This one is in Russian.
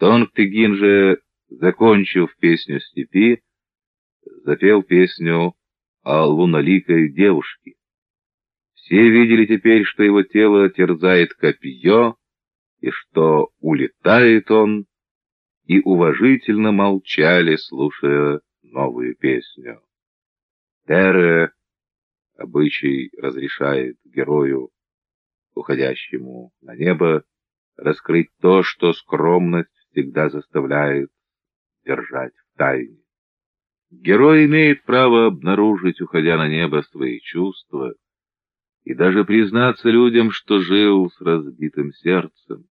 Тонг-Тыгин же, закончив песню степи, запел песню о луноликой девушке. Все видели теперь, что его тело терзает копье, и что улетает он, и уважительно молчали, слушая новую песню. Тере обычай разрешает герою, уходящему на небо, раскрыть то, что скромность всегда заставляет держать в тайне. Герой имеет право обнаружить, уходя на небо, свои чувства и даже признаться людям, что жил с разбитым сердцем.